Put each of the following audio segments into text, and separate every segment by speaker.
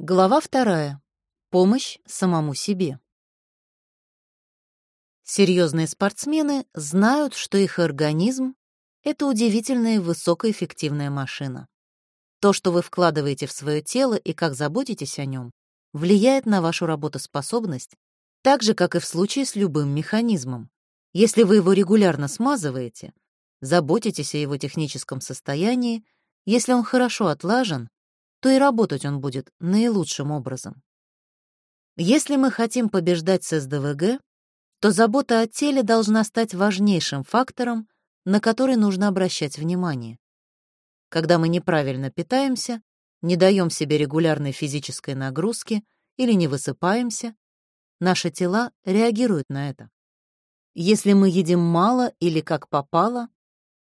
Speaker 1: Глава вторая. Помощь самому себе. Серьезные спортсмены знают, что их организм — это удивительная высокоэффективная машина. То, что вы вкладываете в свое тело и как заботитесь о нем, влияет на вашу работоспособность, так же, как и в случае с любым механизмом. Если вы его регулярно смазываете, заботитесь о его техническом состоянии, если он хорошо отлажен, то и работать он будет наилучшим образом. Если мы хотим побеждать с СДВГ, то забота о теле должна стать важнейшим фактором, на который нужно обращать внимание. Когда мы неправильно питаемся, не даем себе регулярной физической нагрузки или не высыпаемся, наши тела реагируют на это. Если мы едим мало или как попало,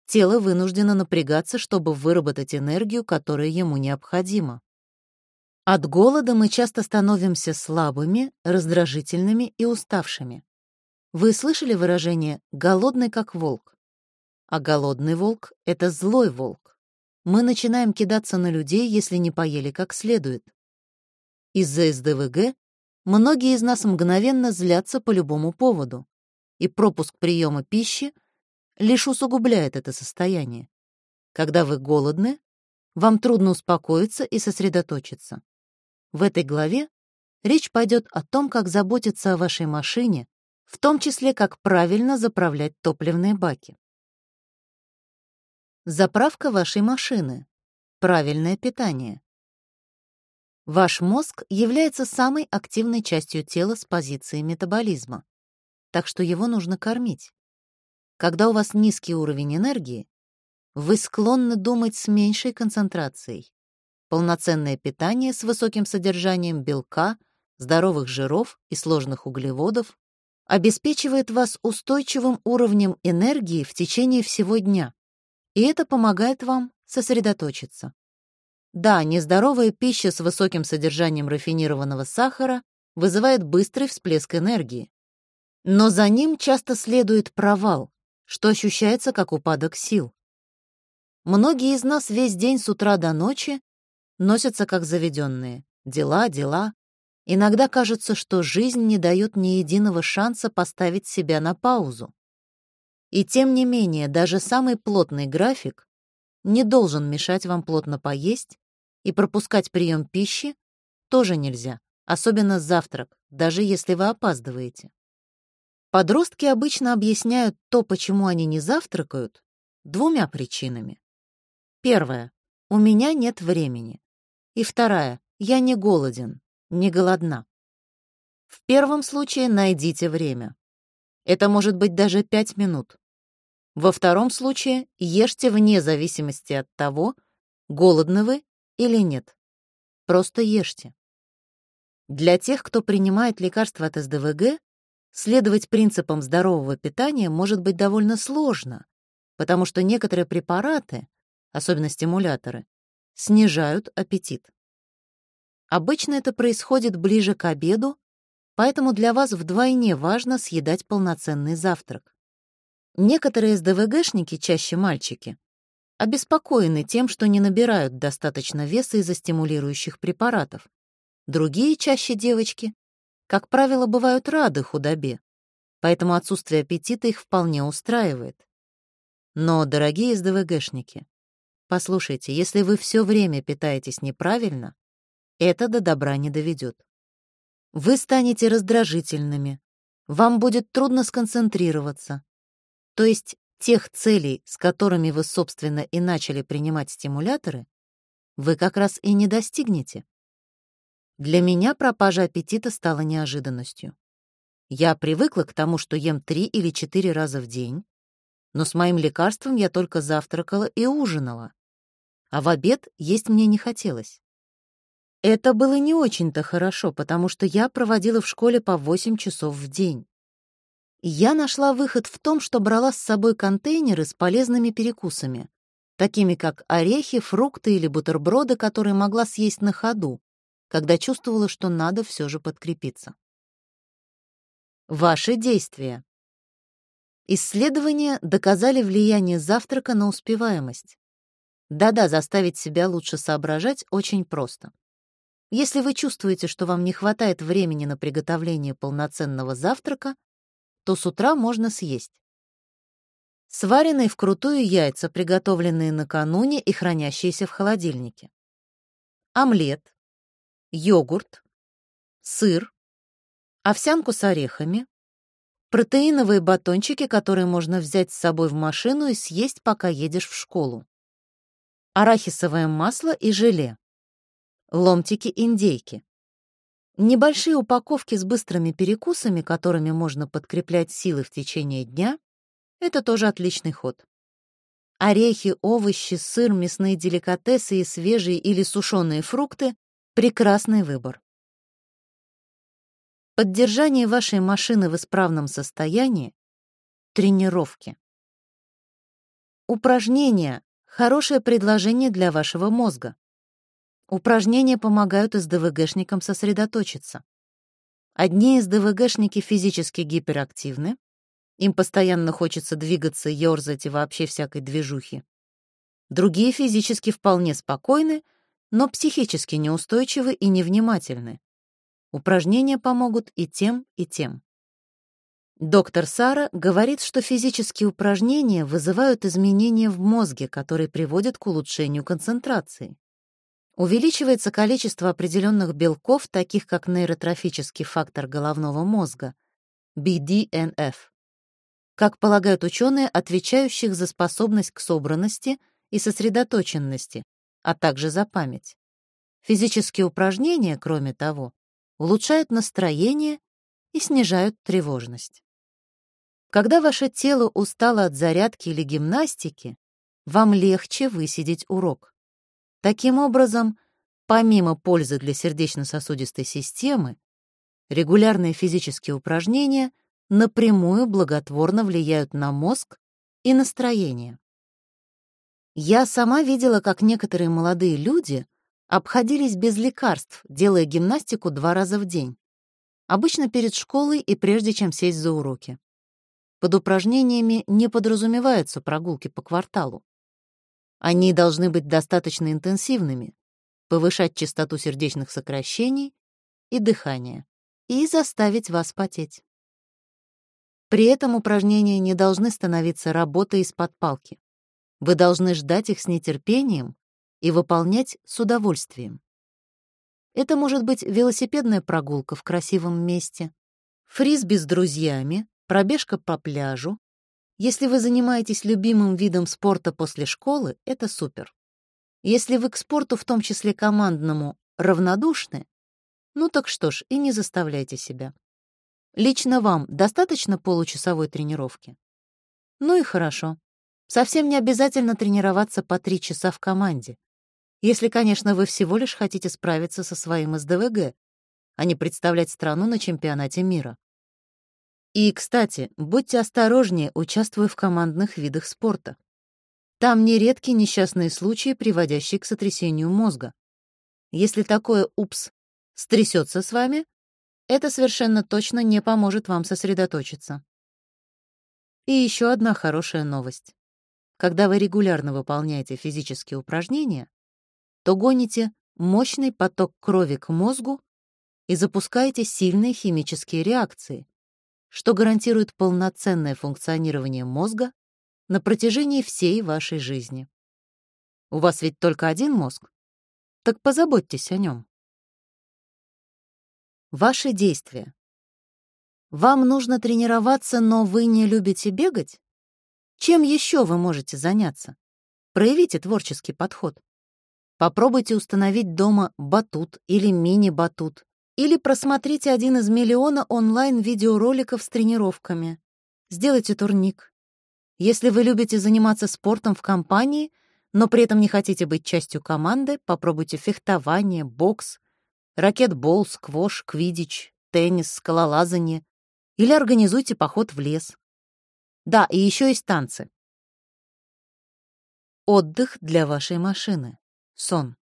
Speaker 1: тело вынуждено напрягаться, чтобы выработать энергию, которая ему необходима. От голода мы часто становимся слабыми, раздражительными и уставшими. Вы слышали выражение «голодный как волк»? А голодный волк — это злой волк. Мы начинаем кидаться на людей, если не поели как следует. Из-за СДВГ многие из нас мгновенно злятся по любому поводу, и пропуск приема пищи — лишь усугубляет это состояние. Когда вы голодны, вам трудно успокоиться и сосредоточиться. В этой главе речь пойдет о том, как заботиться о вашей машине, в том числе, как правильно заправлять топливные баки. Заправка вашей машины. Правильное питание. Ваш мозг является самой активной частью тела с позиции метаболизма, так что его нужно кормить. Когда у вас низкий уровень энергии, вы склонны думать с меньшей концентрацией. Полноценное питание с высоким содержанием белка, здоровых жиров и сложных углеводов обеспечивает вас устойчивым уровнем энергии в течение всего дня, и это помогает вам сосредоточиться. Да, нездоровая пища с высоким содержанием рафинированного сахара вызывает быстрый всплеск энергии. Но за ним часто следует провал, что ощущается как упадок сил. Многие из нас весь день с утра до ночи носятся как заведенные. Дела, дела. Иногда кажется, что жизнь не дает ни единого шанса поставить себя на паузу. И тем не менее, даже самый плотный график не должен мешать вам плотно поесть, и пропускать прием пищи тоже нельзя, особенно завтрак, даже если вы опаздываете. Подростки обычно объясняют то, почему они не завтракают, двумя причинами. Первая — у меня нет времени. И вторая — я не голоден, не голодна. В первом случае найдите время. Это может быть даже пять минут. Во втором случае ешьте вне зависимости от того, голодны вы или нет. Просто ешьте. Для тех, кто принимает лекарства от СДВГ, Следовать принципам здорового питания может быть довольно сложно, потому что некоторые препараты, особенно стимуляторы, снижают аппетит. Обычно это происходит ближе к обеду, поэтому для вас вдвойне важно съедать полноценный завтрак. Некоторые СДВГшники, чаще мальчики, обеспокоены тем, что не набирают достаточно веса из-за стимулирующих препаратов. Другие, чаще девочки, как правило, бывают рады худобе, поэтому отсутствие аппетита их вполне устраивает. Но, дорогие СДВГшники, послушайте, если вы все время питаетесь неправильно, это до добра не доведет. Вы станете раздражительными, вам будет трудно сконцентрироваться. То есть тех целей, с которыми вы, собственно, и начали принимать стимуляторы, вы как раз и не достигнете. Для меня пропажа аппетита стала неожиданностью. Я привыкла к тому, что ем три или четыре раза в день, но с моим лекарством я только завтракала и ужинала, а в обед есть мне не хотелось. Это было не очень-то хорошо, потому что я проводила в школе по 8 часов в день. Я нашла выход в том, что брала с собой контейнеры с полезными перекусами, такими как орехи, фрукты или бутерброды, которые могла съесть на ходу, когда чувствовала, что надо все же подкрепиться. Ваши действия. Исследования доказали влияние завтрака на успеваемость. Да-да, заставить себя лучше соображать очень просто. Если вы чувствуете, что вам не хватает времени на приготовление полноценного завтрака, то с утра можно съесть. Сваренные вкрутую яйца, приготовленные накануне и хранящиеся в холодильнике. Омлет, йогурт, сыр, овсянку с орехами, протеиновые батончики, которые можно взять с собой в машину и съесть, пока едешь в школу, арахисовое масло и желе, ломтики индейки, небольшие упаковки с быстрыми перекусами, которыми можно подкреплять силы в течение дня, это тоже отличный ход. Орехи, овощи, сыр, мясные деликатесы и свежие или сушеные фрукты — прекрасный выбор. Поддержание вашей машины в исправном состоянии — тренировки. Упражнения — хорошее предложение для вашего мозга. Упражнения помогают СДВГшникам сосредоточиться. Одни СДВГшники физически гиперактивны, им постоянно хочется двигаться, ёрзать и вообще всякой движухи. Другие физически вполне спокойны, но психически неустойчивы и невнимательны. Упражнения помогут и тем, и тем. Доктор Сара говорит, что физические упражнения вызывают изменения в мозге, которые приводят к улучшению концентрации. Увеличивается количество определенных белков, таких как нейротрофический фактор головного мозга, BDNF, как полагают ученые, отвечающих за способность к собранности и сосредоточенности, а также за память. Физические упражнения, кроме того, улучшают настроение и снижают тревожность. Когда ваше тело устало от зарядки или гимнастики, вам легче высидеть урок. Таким образом, помимо пользы для сердечно-сосудистой системы, регулярные физические упражнения напрямую благотворно влияют на мозг и настроение. Я сама видела, как некоторые молодые люди обходились без лекарств, делая гимнастику два раза в день. Обычно перед школой и прежде чем сесть за уроки. Под упражнениями не подразумеваются прогулки по кварталу. Они должны быть достаточно интенсивными, повышать частоту сердечных сокращений и дыхания и заставить вас потеть. При этом упражнения не должны становиться работой из-под палки. Вы должны ждать их с нетерпением и выполнять с удовольствием. Это может быть велосипедная прогулка в красивом месте, фрисби с друзьями, пробежка по пляжу. Если вы занимаетесь любимым видом спорта после школы, это супер. Если вы к спорту, в том числе командному, равнодушны, ну так что ж, и не заставляйте себя. Лично вам достаточно получасовой тренировки? Ну и хорошо. Совсем не обязательно тренироваться по три часа в команде. Если, конечно, вы всего лишь хотите справиться со своим СДВГ, а не представлять страну на чемпионате мира. И, кстати, будьте осторожнее, участвуя в командных видах спорта. Там нередки несчастные случаи, приводящие к сотрясению мозга. Если такое «упс» стрясется с вами, это совершенно точно не поможет вам сосредоточиться. И еще одна хорошая новость. Когда вы регулярно выполняете физические упражнения, то гоните мощный поток крови к мозгу и запускаете сильные химические реакции, что гарантирует полноценное функционирование мозга на протяжении всей вашей жизни. У вас ведь только один мозг, так позаботьтесь о нем. Ваши действия. Вам нужно тренироваться, но вы не любите бегать? Чем еще вы можете заняться? Проявите творческий подход. Попробуйте установить дома батут или мини-батут. Или просмотрите один из миллиона онлайн-видеороликов с тренировками. Сделайте турник. Если вы любите заниматься спортом в компании, но при этом не хотите быть частью команды, попробуйте фехтование, бокс, ракетбол, сквош, квидич, теннис, скалолазание. Или организуйте поход в лес. Да, и еще есть танцы. Отдых для вашей машины. Сон.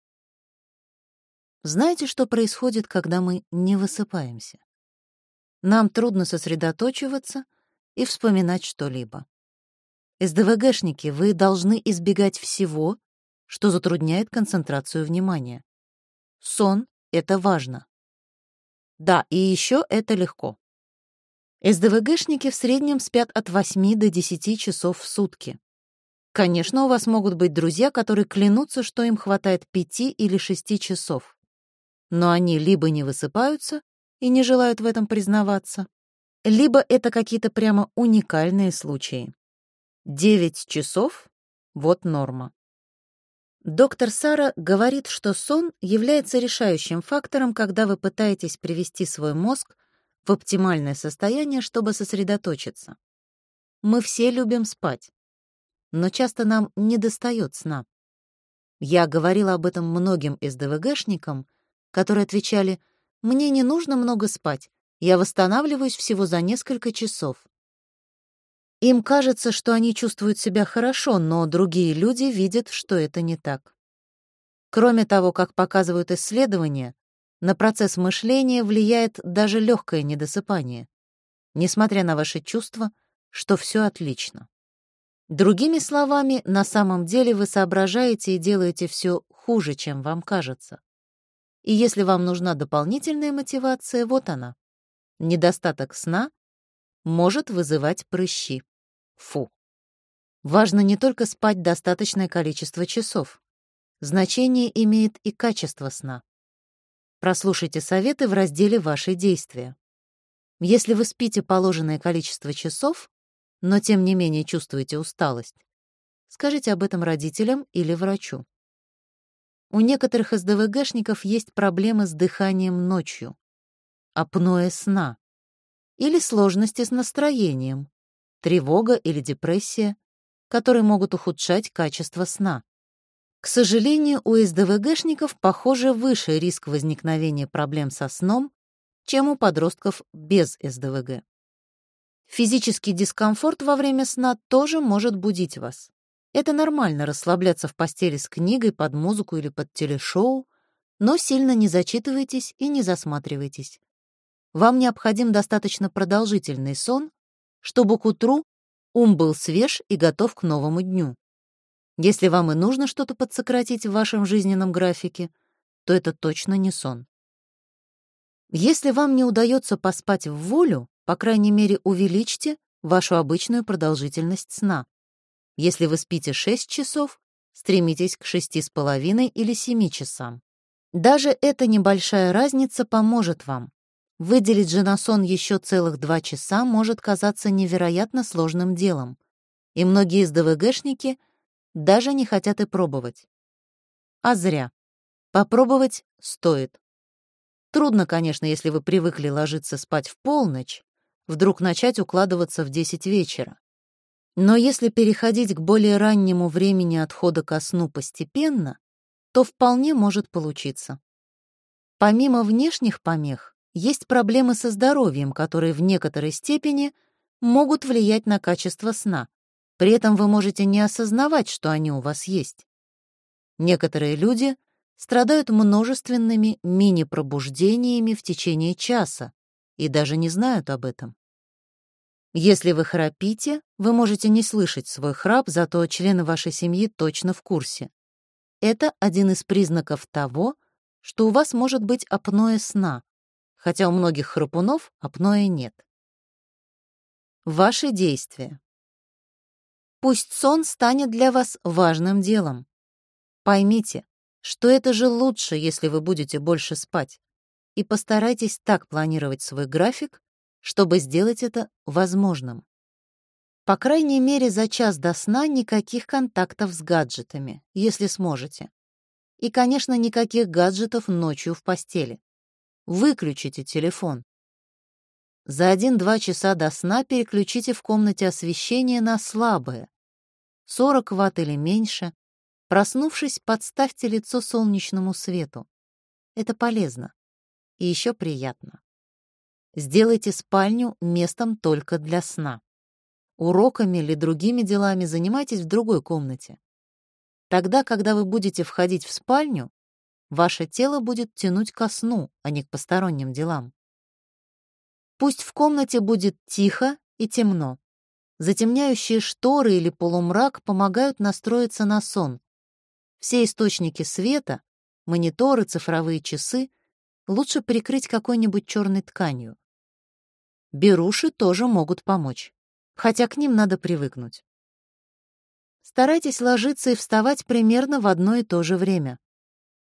Speaker 1: Знаете, что происходит, когда мы не высыпаемся? Нам трудно сосредоточиваться и вспоминать что-либо. СДВГшники, вы должны избегать всего, что затрудняет концентрацию внимания. Сон Это важно. Да, и еще это легко. СДВГшники в среднем спят от 8 до 10 часов в сутки. Конечно, у вас могут быть друзья, которые клянутся, что им хватает 5 или 6 часов. Но они либо не высыпаются и не желают в этом признаваться, либо это какие-то прямо уникальные случаи. 9 часов — вот норма. Доктор Сара говорит, что сон является решающим фактором, когда вы пытаетесь привести свой мозг в оптимальное состояние, чтобы сосредоточиться. Мы все любим спать, но часто нам недостает сна. Я говорила об этом многим СДВГшникам, которые отвечали, «Мне не нужно много спать, я восстанавливаюсь всего за несколько часов». Им кажется, что они чувствуют себя хорошо, но другие люди видят, что это не так. Кроме того, как показывают исследования, на процесс мышления влияет даже легкое недосыпание, несмотря на ваши чувства, что все отлично. Другими словами, на самом деле вы соображаете и делаете все хуже, чем вам кажется. И если вам нужна дополнительная мотивация, вот она. Недостаток сна может вызывать прыщи. Фу. Важно не только спать достаточное количество часов. Значение имеет и качество сна. Прослушайте советы в разделе «Ваши действия». Если вы спите положенное количество часов, но тем не менее чувствуете усталость, скажите об этом родителям или врачу. У некоторых СДВГшников есть проблемы с дыханием ночью, апноэ сна или сложности с настроением, тревога или депрессия, которые могут ухудшать качество сна. К сожалению, у СДВГшников, похоже, выше риск возникновения проблем со сном, чем у подростков без СДВГ. Физический дискомфорт во время сна тоже может будить вас. Это нормально расслабляться в постели с книгой, под музыку или под телешоу, но сильно не зачитывайтесь и не засматривайтесь. Вам необходим достаточно продолжительный сон, чтобы к утру ум был свеж и готов к новому дню. Если вам и нужно что-то подсократить в вашем жизненном графике, то это точно не сон. Если вам не удается поспать в волю, по крайней мере, увеличьте вашу обычную продолжительность сна. Если вы спите 6 часов, стремитесь к 6,5 или 7 часам. Даже эта небольшая разница поможет вам. Выделить же на сон еще целых два часа может казаться невероятно сложным делом, и многие из ДВГшники даже не хотят и пробовать. А зря. Попробовать стоит. Трудно, конечно, если вы привыкли ложиться спать в полночь, вдруг начать укладываться в 10 вечера. Но если переходить к более раннему времени отхода ко сну постепенно, то вполне может получиться. Помимо внешних помех, есть проблемы со здоровьем, которые в некоторой степени могут влиять на качество сна. При этом вы можете не осознавать, что они у вас есть. Некоторые люди страдают множественными мини-пробуждениями в течение часа и даже не знают об этом. Если вы храпите, вы можете не слышать свой храп, зато члены вашей семьи точно в курсе. Это один из признаков того, что у вас может быть апноэ сна, хотя у многих храпунов апноэ нет. Ваши действия. Пусть сон станет для вас важным делом. Поймите, что это же лучше, если вы будете больше спать, и постарайтесь так планировать свой график, чтобы сделать это возможным. По крайней мере, за час до сна никаких контактов с гаджетами, если сможете. И, конечно, никаких гаджетов ночью в постели. Выключите телефон. За 1-2 часа до сна переключите в комнате освещение на слабое. 40 ватт или меньше. Проснувшись, подставьте лицо солнечному свету. Это полезно. И еще приятно. Сделайте спальню местом только для сна. Уроками или другими делами занимайтесь в другой комнате. Тогда, когда вы будете входить в спальню, Ваше тело будет тянуть ко сну, а не к посторонним делам. Пусть в комнате будет тихо и темно. Затемняющие шторы или полумрак помогают настроиться на сон. Все источники света, мониторы, цифровые часы лучше прикрыть какой-нибудь черной тканью. Беруши тоже могут помочь, хотя к ним надо привыкнуть. Старайтесь ложиться и вставать примерно в одно и то же время.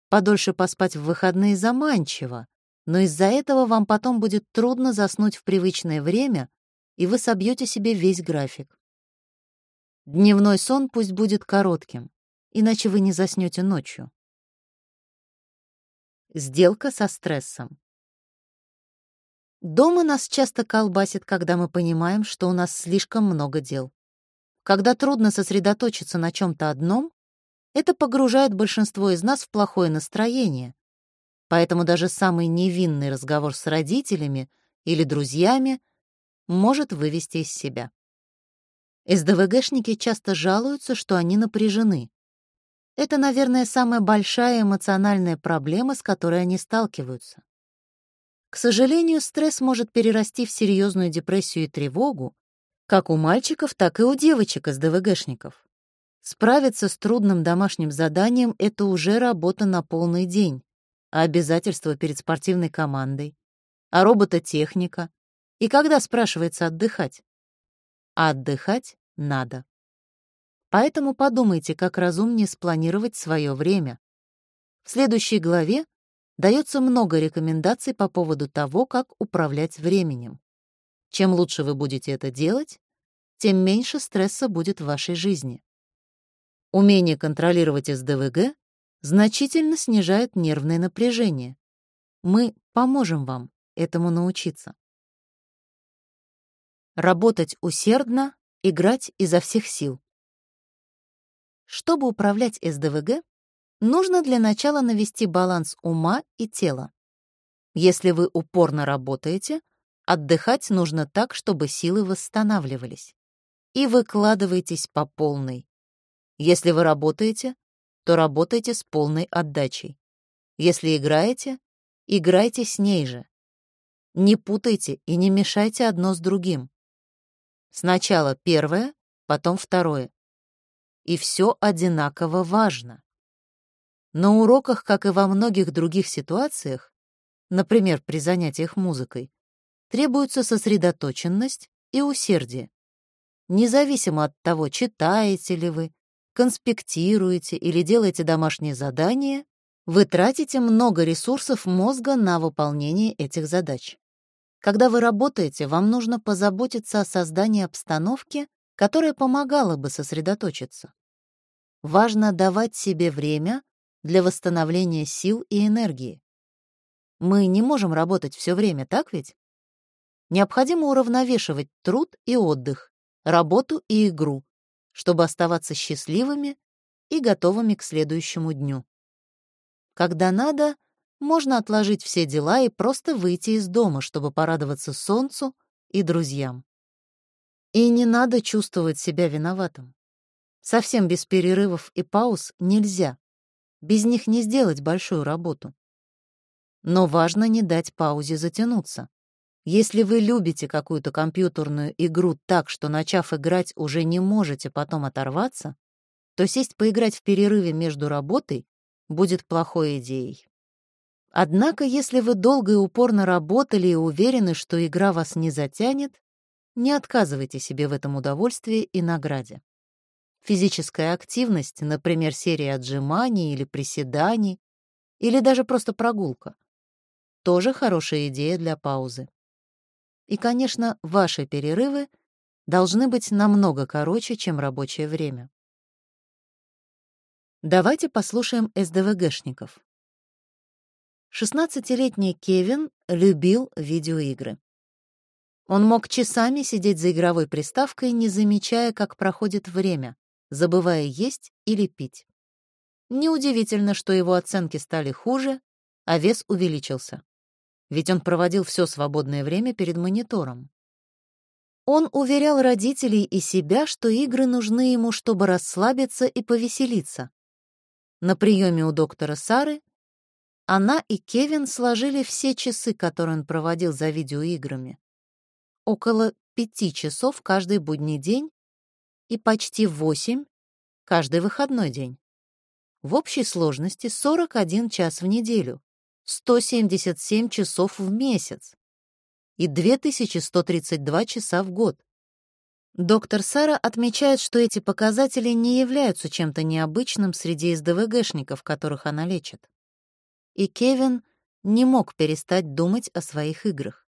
Speaker 1: Подольше поспать в выходные заманчиво, но из-за этого вам потом будет трудно заснуть в привычное время, и вы собьете себе весь график. Дневной сон пусть будет коротким, иначе вы не заснете ночью. Сделка со стрессом. Дома нас часто колбасит, когда мы понимаем, что у нас слишком много дел. Когда трудно сосредоточиться на чем-то одном, это погружает большинство из нас в плохое настроение. Поэтому даже самый невинный разговор с родителями или друзьями может вывести из себя. СДВГшники часто жалуются, что они напряжены. Это, наверное, самая большая эмоциональная проблема, с которой они сталкиваются. К сожалению, стресс может перерасти в серьезную депрессию и тревогу, как у мальчиков, так и у девочек из ДВГшников. Справиться с трудным домашним заданием — это уже работа на полный день, а обязательства перед спортивной командой, а робототехника. И когда спрашивается отдыхать? А отдыхать надо. Поэтому подумайте, как разумнее спланировать свое время. В следующей главе дается много рекомендаций по поводу того, как управлять временем. Чем лучше вы будете это делать, тем меньше стресса будет в вашей жизни. Умение контролировать СДВГ значительно снижает нервное напряжение. Мы поможем вам этому научиться. Работать усердно, играть изо всех сил. Чтобы управлять СДВГ, нужно для начала навести баланс ума и тела. Если вы упорно работаете, отдыхать нужно так, чтобы силы восстанавливались. И выкладывайтесь по полной. Если вы работаете, то работайте с полной отдачей. Если играете, играйте с ней же. Не путайте и не мешайте одно с другим. Сначала первое, потом второе. И все одинаково важно. На уроках, как и во многих других ситуациях, например, при занятиях музыкой, требуется сосредоточенность и усердие. Независимо от того, читаете ли вы, конспектируете или делаете домашние задания, вы тратите много ресурсов мозга на выполнение этих задач. Когда вы работаете, вам нужно позаботиться о создании обстановки, которая помогала бы сосредоточиться. Важно давать себе время для восстановления сил и энергии. Мы не можем работать все время, так ведь? Необходимо уравновешивать труд и отдых, работу и игру, чтобы оставаться счастливыми и готовыми к следующему дню. Когда надо, можно отложить все дела и просто выйти из дома, чтобы порадоваться солнцу и друзьям. И не надо чувствовать себя виноватым. Совсем без перерывов и пауз нельзя. Без них не сделать большую работу. Но важно не дать паузе затянуться. Если вы любите какую-то компьютерную игру так, что, начав играть, уже не можете потом оторваться, то сесть поиграть в перерыве между работой будет плохой идеей. Однако, если вы долго и упорно работали и уверены, что игра вас не затянет, не отказывайте себе в этом удовольствии и награде. Физическая активность, например, серия отжиманий или приседаний, или даже просто прогулка, тоже хорошая идея для паузы. И, конечно, ваши перерывы должны быть намного короче, чем рабочее время. Давайте послушаем СДВГшников. 16-летний Кевин любил видеоигры. Он мог часами сидеть за игровой приставкой, не замечая, как проходит время, забывая есть или пить. Неудивительно, что его оценки стали хуже, а вес увеличился. Ведь он проводил все свободное время перед монитором. Он уверял родителей и себя, что игры нужны ему, чтобы расслабиться и повеселиться. На приеме у доктора Сары она и Кевин сложили все часы, которые он проводил за видеоиграми. Около пяти часов каждый будний день и почти 8 каждый выходной день. В общей сложности 41 час в неделю, 177 часов в месяц и 2132 часа в год. Доктор Сара отмечает, что эти показатели не являются чем-то необычным среди СДВГшников, которых она лечит. И Кевин не мог перестать думать о своих играх.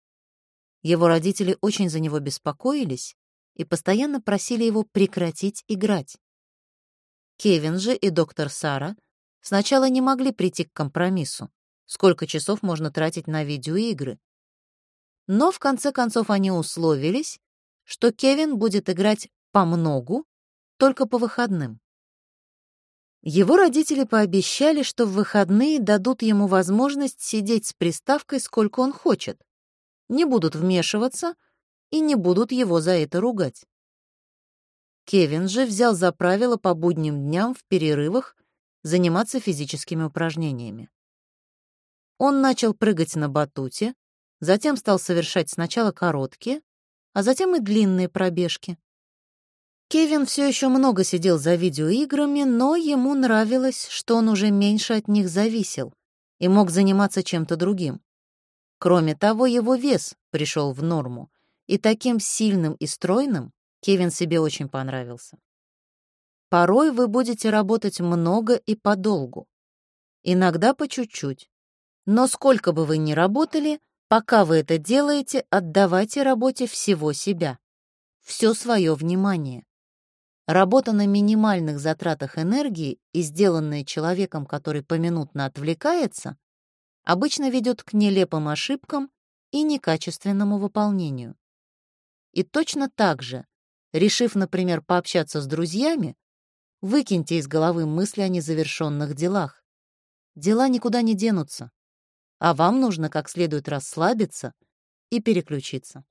Speaker 1: Его родители очень за него беспокоились и постоянно просили его прекратить играть. Кевин же и доктор Сара сначала не могли прийти к компромиссу, сколько часов можно тратить на видеоигры. Но в конце концов они условились, что Кевин будет играть по многу только по выходным. Его родители пообещали, что в выходные дадут ему возможность сидеть с приставкой сколько он хочет, не будут вмешиваться и не будут его за это ругать. Кевин же взял за правило по будним дням в перерывах заниматься физическими упражнениями. Он начал прыгать на батуте, затем стал совершать сначала короткие, а затем и длинные пробежки. Кевин все еще много сидел за видеоиграми, но ему нравилось, что он уже меньше от них зависел и мог заниматься чем-то другим. Кроме того, его вес пришел в норму, и таким сильным и стройным Кевин себе очень понравился. Порой вы будете работать много и подолгу, иногда по чуть-чуть. Но сколько бы вы ни работали, пока вы это делаете, отдавайте работе всего себя, все свое внимание. Работа на минимальных затратах энергии и сделанная человеком, который поминутно отвлекается, обычно ведет к нелепым ошибкам и некачественному выполнению. И точно так же, решив, например, пообщаться с друзьями, выкиньте из головы мысли о незавершенных делах. Дела никуда не денутся, а вам нужно как следует расслабиться и переключиться.